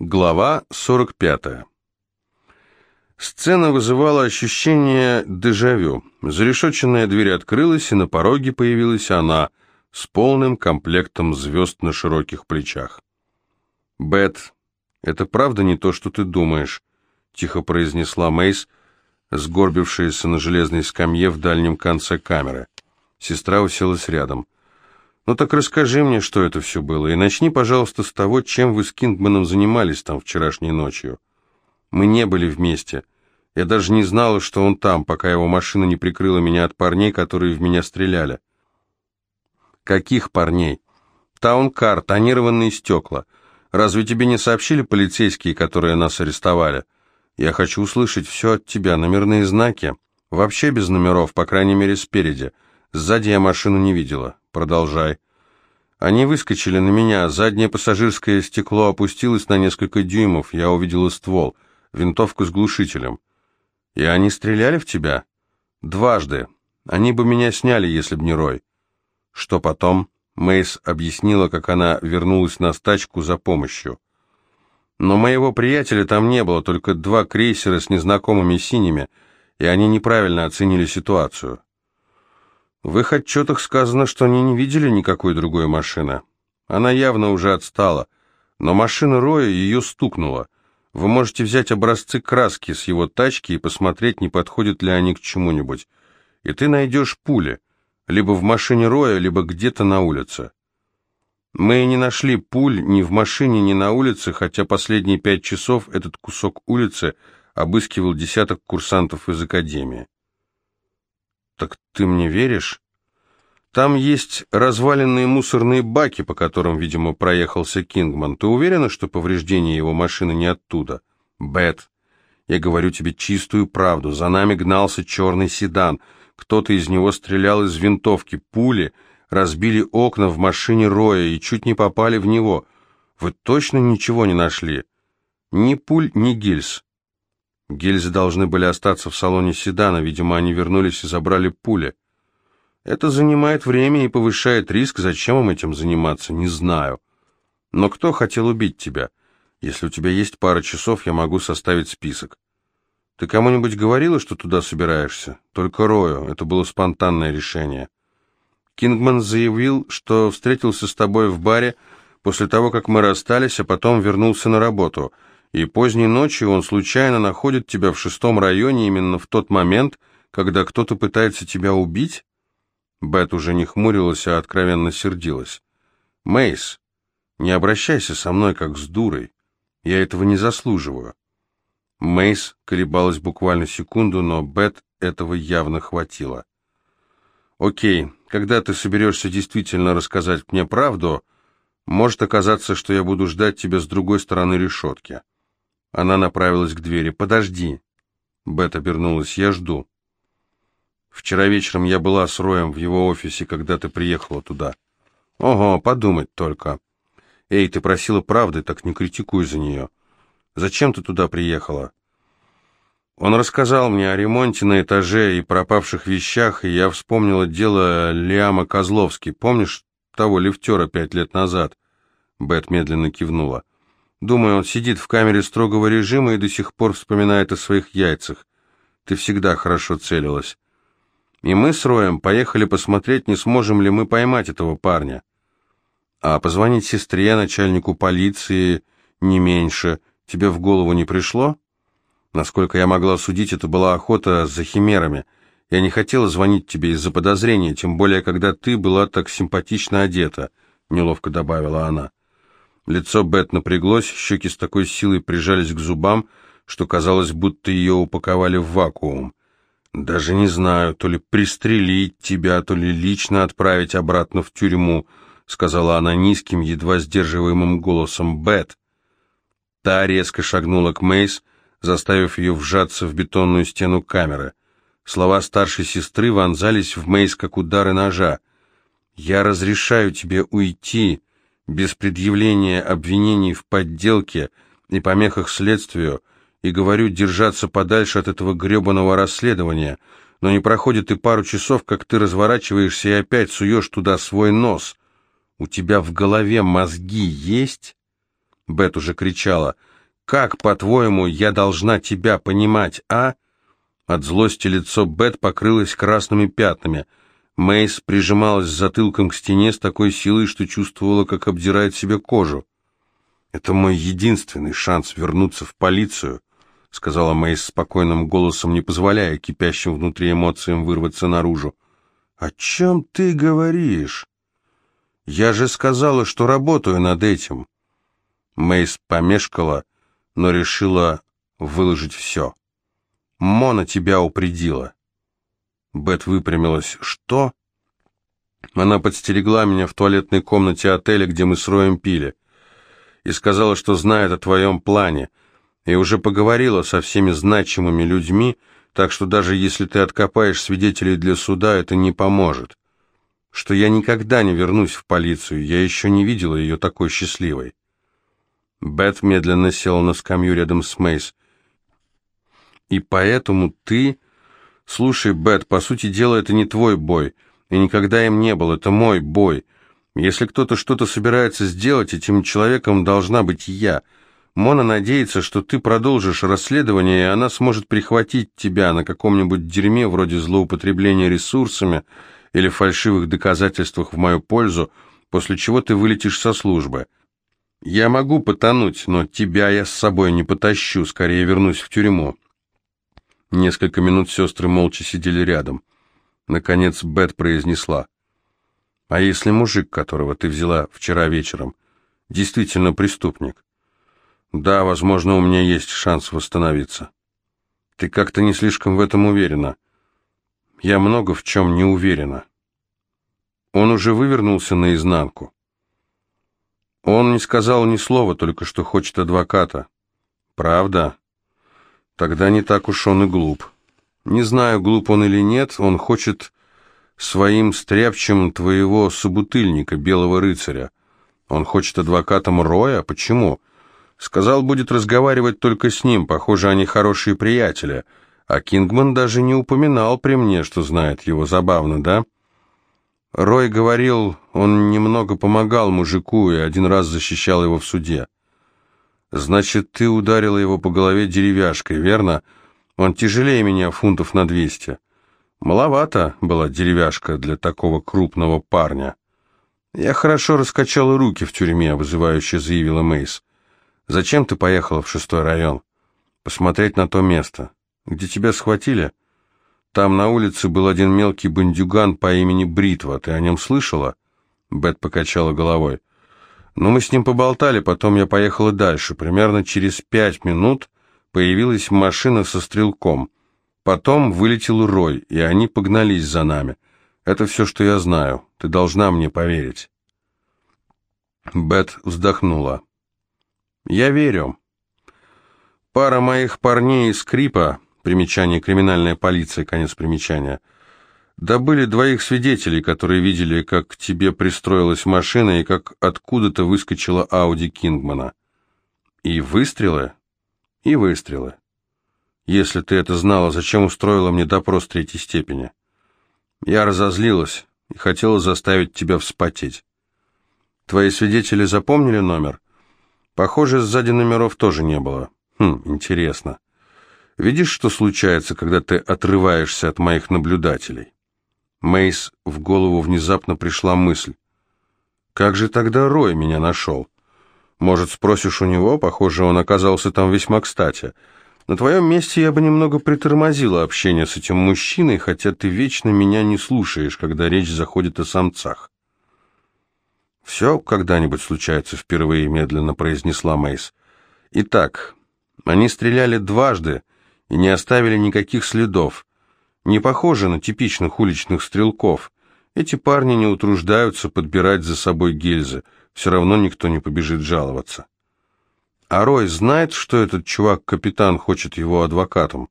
Глава 45. Сцена вызывала ощущение дежавю. Зарешоченная дверь открылась, и на пороге появилась она с полным комплектом звезд на широких плечах. «Бет, это правда не то, что ты думаешь», — тихо произнесла Мейс, сгорбившаяся на железной скамье в дальнем конце камеры. Сестра уселась рядом. «Ну так расскажи мне, что это все было, и начни, пожалуйста, с того, чем вы с Кингманом занимались там вчерашней ночью. Мы не были вместе. Я даже не знала, что он там, пока его машина не прикрыла меня от парней, которые в меня стреляли». «Каких парней?» «Таункар, тонированные стекла. Разве тебе не сообщили полицейские, которые нас арестовали? Я хочу услышать все от тебя, номерные знаки. Вообще без номеров, по крайней мере, спереди. Сзади я машину не видела». Продолжай. Они выскочили на меня, заднее пассажирское стекло опустилось на несколько дюймов, я увидела ствол, винтовку с глушителем. И они стреляли в тебя? Дважды. Они бы меня сняли, если б не Рой. Что потом? Мейс объяснила, как она вернулась на стачку за помощью. Но моего приятеля там не было, только два крейсера с незнакомыми синими, и они неправильно оценили ситуацию. В их отчетах сказано, что они не видели никакой другой машины. Она явно уже отстала, но машина Роя ее стукнула. Вы можете взять образцы краски с его тачки и посмотреть, не подходят ли они к чему-нибудь. И ты найдешь пули, либо в машине Роя, либо где-то на улице. Мы не нашли пуль ни в машине, ни на улице, хотя последние пять часов этот кусок улицы обыскивал десяток курсантов из академии. «Так ты мне веришь?» «Там есть разваленные мусорные баки, по которым, видимо, проехался Кингман. Ты уверена, что повреждение его машины не оттуда?» «Бет, я говорю тебе чистую правду. За нами гнался черный седан. Кто-то из него стрелял из винтовки. Пули разбили окна в машине Роя и чуть не попали в него. Вы точно ничего не нашли? Ни пуль, ни гильз. Гильзы должны были остаться в салоне седана, видимо, они вернулись и забрали пули. Это занимает время и повышает риск, зачем им этим заниматься, не знаю. Но кто хотел убить тебя? Если у тебя есть пара часов, я могу составить список. Ты кому-нибудь говорила, что туда собираешься? Только Рою, это было спонтанное решение. Кингман заявил, что встретился с тобой в баре после того, как мы расстались, а потом вернулся на работу — и поздней ночью он случайно находит тебя в шестом районе именно в тот момент, когда кто-то пытается тебя убить? Бет уже не хмурилась, а откровенно сердилась. Мейс, не обращайся со мной как с дурой. Я этого не заслуживаю. Мейс колебалась буквально секунду, но Бет этого явно хватило. Окей, когда ты соберешься действительно рассказать мне правду, может оказаться, что я буду ждать тебя с другой стороны решетки. Она направилась к двери. «Подожди!» Бет обернулась. «Я жду». «Вчера вечером я была с Роем в его офисе, когда ты приехала туда». «Ого, подумать только!» «Эй, ты просила правды, так не критикуй за нее. Зачем ты туда приехала?» Он рассказал мне о ремонте на этаже и пропавших вещах, и я вспомнила дело Лиама Козловски. Помнишь того лифтера пять лет назад?» Бет медленно кивнула. Думаю, он сидит в камере строгого режима и до сих пор вспоминает о своих яйцах. Ты всегда хорошо целилась. И мы с Роем поехали посмотреть, не сможем ли мы поймать этого парня. А позвонить сестре, начальнику полиции, не меньше, тебе в голову не пришло? Насколько я могла судить, это была охота за химерами. Я не хотела звонить тебе из-за подозрения, тем более, когда ты была так симпатично одета, — неловко добавила она. Лицо Бет напряглось, щеки с такой силой прижались к зубам, что казалось, будто ее упаковали в вакуум. «Даже не знаю, то ли пристрелить тебя, то ли лично отправить обратно в тюрьму», сказала она низким, едва сдерживаемым голосом. «Бет!» Та резко шагнула к Мейс, заставив ее вжаться в бетонную стену камеры. Слова старшей сестры вонзались в Мейс, как удары ножа. «Я разрешаю тебе уйти», без предъявления обвинений в подделке и помехах следствию, и говорю держаться подальше от этого гребаного расследования, но не проходит и пару часов, как ты разворачиваешься и опять суешь туда свой нос. У тебя в голове мозги есть? Бет уже кричала. «Как, по-твоему, я должна тебя понимать, а?» От злости лицо Бет покрылось красными пятнами. Мейс прижималась затылком к стене с такой силой, что чувствовала, как обдирает себе кожу. «Это мой единственный шанс вернуться в полицию», — сказала Мейс спокойным голосом, не позволяя кипящим внутри эмоциям вырваться наружу. «О чем ты говоришь?» «Я же сказала, что работаю над этим». Мейс помешкала, но решила выложить все. «Мона тебя упредила». Бет выпрямилась. «Что?» Она подстерегла меня в туалетной комнате отеля, где мы с Роем пили и сказала, что знает о твоем плане, и уже поговорила со всеми значимыми людьми, так что даже если ты откопаешь свидетелей для суда, это не поможет. Что я никогда не вернусь в полицию, я еще не видела ее такой счастливой. Бет медленно села на скамью рядом с Мейс. «И поэтому ты...» «Слушай, Бет, по сути дела, это не твой бой, и никогда им не был, это мой бой. Если кто-то что-то собирается сделать, этим человеком должна быть я. Мона надеется, что ты продолжишь расследование, и она сможет прихватить тебя на каком-нибудь дерьме вроде злоупотребления ресурсами или фальшивых доказательствах в мою пользу, после чего ты вылетишь со службы. Я могу потонуть, но тебя я с собой не потащу, скорее вернусь в тюрьму. Несколько минут сестры молча сидели рядом. Наконец Бет произнесла. А если мужик, которого ты взяла вчера вечером, действительно преступник? Да, возможно, у меня есть шанс восстановиться. Ты как-то не слишком в этом уверена. Я много в чем не уверена. Он уже вывернулся наизнанку. Он не сказал ни слова, только что хочет адвоката. Правда? Тогда не так уж он и глуп. Не знаю, глуп он или нет, он хочет своим стряпчем твоего собутыльника, белого рыцаря. Он хочет адвокатом Роя? Почему? Сказал, будет разговаривать только с ним, похоже, они хорошие приятели. А Кингман даже не упоминал при мне, что знает его. Забавно, да? Рой говорил, он немного помогал мужику и один раз защищал его в суде. Значит, ты ударила его по голове деревяшкой, верно? Он тяжелее меня фунтов на двести. Маловато была деревяшка для такого крупного парня. Я хорошо раскачала руки в тюрьме, вызывающе заявила Мейс. Зачем ты поехала в шестой район? Посмотреть на то место. Где тебя схватили? Там на улице был один мелкий бандюган по имени Бритва. Ты о нем слышала? Бет покачала головой. Ну, мы с ним поболтали, потом я поехала дальше. Примерно через пять минут появилась машина со стрелком. Потом вылетел Рой, и они погнались за нами. Это все, что я знаю. Ты должна мне поверить. Бет вздохнула. Я верю. Пара моих парней из Крипа, примечание криминальная полиция, конец примечания, добыли двоих свидетелей, которые видели, как к тебе пристроилась машина и как откуда-то выскочила Ауди Кингмана. И выстрелы? И выстрелы. Если ты это знала, зачем устроила мне допрос третьей степени? Я разозлилась и хотела заставить тебя вспотеть. Твои свидетели запомнили номер? Похоже, сзади номеров тоже не было. Хм, интересно. Видишь, что случается, когда ты отрываешься от моих наблюдателей? Мейс в голову внезапно пришла мысль. Как же тогда Рой меня нашел? Может, спросишь у него? Похоже, он оказался там весьма кстати. На твоем месте я бы немного притормозила общение с этим мужчиной, хотя ты вечно меня не слушаешь, когда речь заходит о самцах. «Все когда-нибудь случается впервые», — медленно произнесла Мейс. «Итак, они стреляли дважды и не оставили никаких следов. Не похоже на типичных уличных стрелков. Эти парни не утруждаются подбирать за собой гильзы, все равно никто не побежит жаловаться». А Рой знает, что этот чувак-капитан хочет его адвокатом?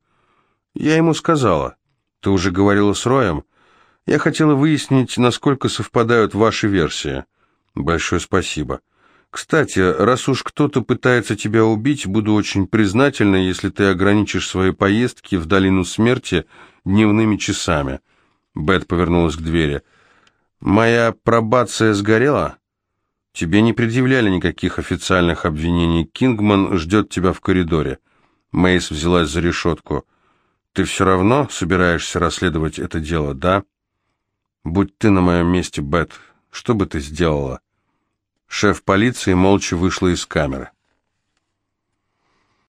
Я ему сказала. Ты уже говорила с Роем? Я хотела выяснить, насколько совпадают ваши версии. Большое спасибо. Кстати, раз уж кто-то пытается тебя убить, буду очень признательна, если ты ограничишь свои поездки в долину смерти дневными часами. Бет повернулась к двери. Моя пробация сгорела? Тебе не предъявляли никаких официальных обвинений. Кингман ждет тебя в коридоре. Мейс взялась за решетку. Ты все равно собираешься расследовать это дело, да? Будь ты на моем месте, Бет, что бы ты сделала? Шеф полиции молча вышла из камеры.